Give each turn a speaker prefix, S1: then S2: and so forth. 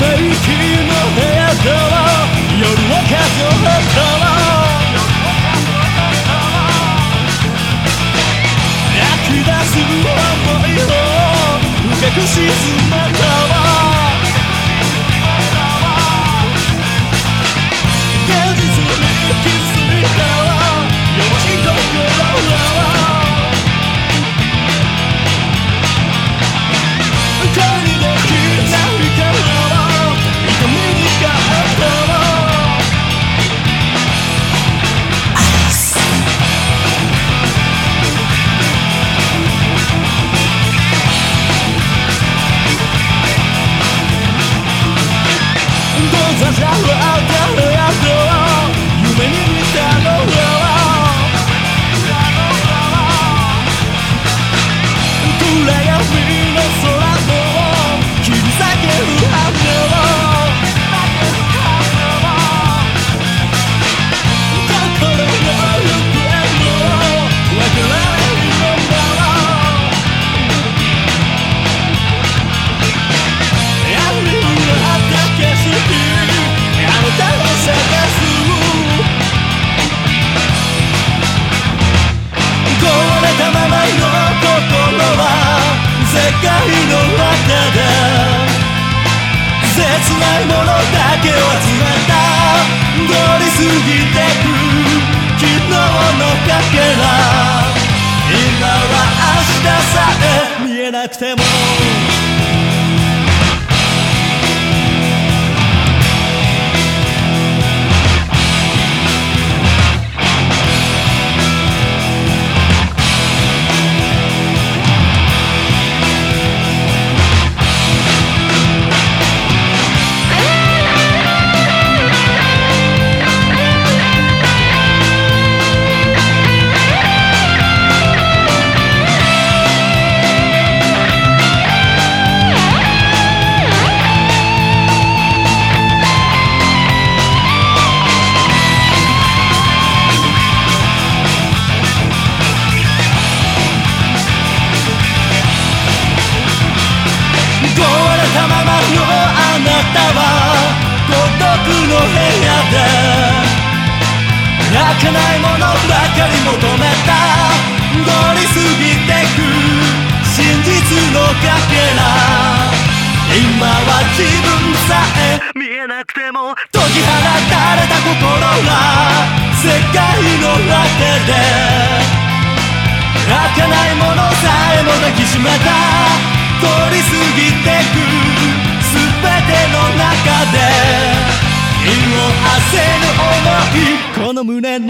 S1: め息の部屋では夜を数えたら。泣き出す想いを深く沈めたなくても。泣けないものばかり求めた。通り過ぎてく。真実のかけら。今は自分さえ。見えなくても解き放たれた心が世界の果てで。開かないものさえも抱きしめた。通り過ぎてく。全ての中で。色あせ。の胸に